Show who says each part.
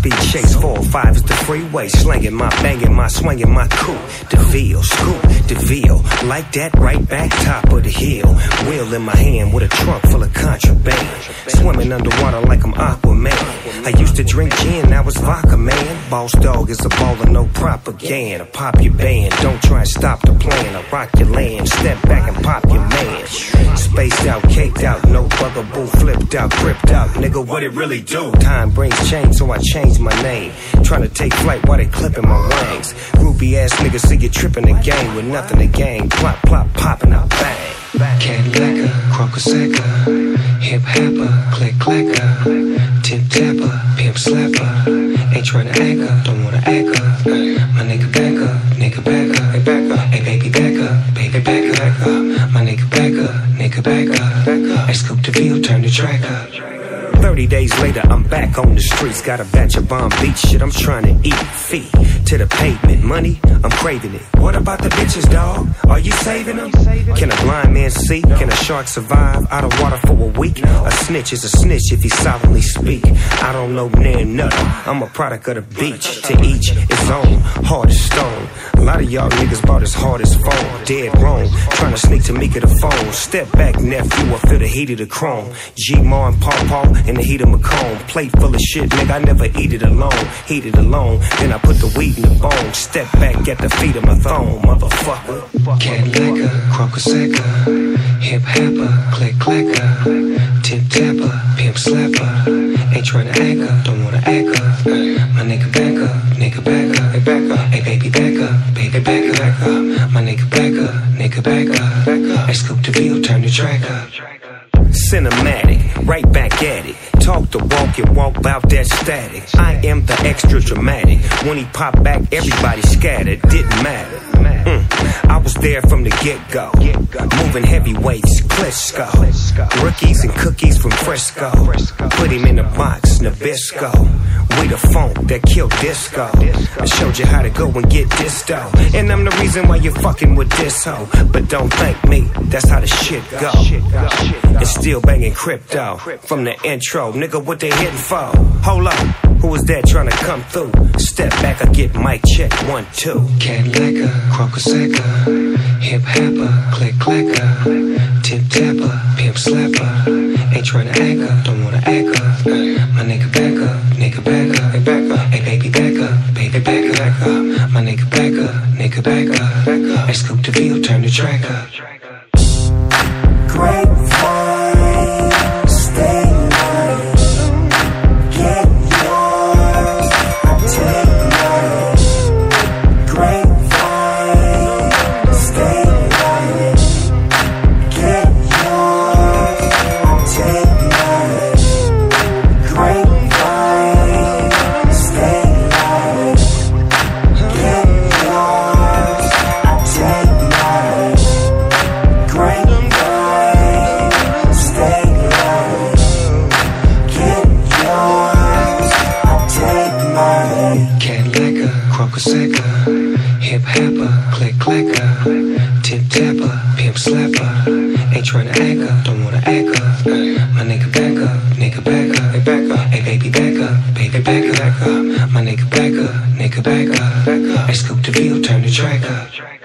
Speaker 1: speed chase. Four or five is the freeway. Slanging my banging, my swinging, my coupe. DeVille, scoop, DeVille. Like that, right back top of the hill. Wheel in my hand with a trunk full of contraband. Swimming underwater like I'm Aquaman. I used to drink gin, now it's vodka, man. Boss dog is a baller, no propaganda. Pop your band, don't try and stop the plan. I rock your land, step back and pop. Spaced out, caked out, no bugaboo, flipped out, gripped out. Nigga, what it really do? Time brings change, so I changed my name. Trying to take flight while they clipping my wings. Groupie ass niggas see you tripping the game with nothing to gain. Plop, plop, popping out, bang.
Speaker 2: Cadillac, Crocosecca,
Speaker 1: 30 days later, I'm back on the streets. Got a batch of bomb beach shit. I'm trying to eat feet to the pavement. Money, I'm craving it. What about the bitches, dog? Are you saving them? Can a blind man see? Can a shark survive out of water for a week? A snitch is a snitch if he solemnly speak. I don't know near nothing. I'm a product of the beach. To each its own. Hard as stone. A lot of y'all niggas bought as hard as phone. Dead wrong. Trying to sneak to Mika the phone. Step back, nephew. I feel the heat of the chrome. G Mar and Paw Paw in the heat of Macomb. Plate full of shit, nigga, I never eat it alone. Heat it alone, then I put the weed in the bone. Step back at the feet of my throne, motherfucker.
Speaker 2: Cadillac, Crocosecca, hip hopper, click clacker, tip tapper, pimp slapper. Ain't tryna act up, don't wanna act up. My nigga back up,
Speaker 1: right back at it. Talk the walk and walk about that static. I am the extra dramatic. When he popped back, everybody scattered. Didn't matter. Mm. I was there from the get go. Moving heavyweights, Klitschko. Rookies and cookies from Frisco. Put him in a box, Nabisco. We the funk that killed disco. I showed you how to go and get dough. And I'm the reason why you're fucking with this hoe. But don't thank me, that's how the shit go. And still banging crypto from the intro. Nigga, what they hitting for? Hold up, who was that trying to come through? Step back, I get mic check one, two.
Speaker 2: Cadillac, Crocosecca, hip hopper, click clacker, up, baby back up. My nigga back up, nigga up. Scoop the field, turn the track up. Ain't tryna act up, don't wanna act up. My nigga back up, nigga back up, hey back up, hey baby back up, baby back up, back up. My nigga back up, nigga back up, back up. Hey scoop the field, turn the track up.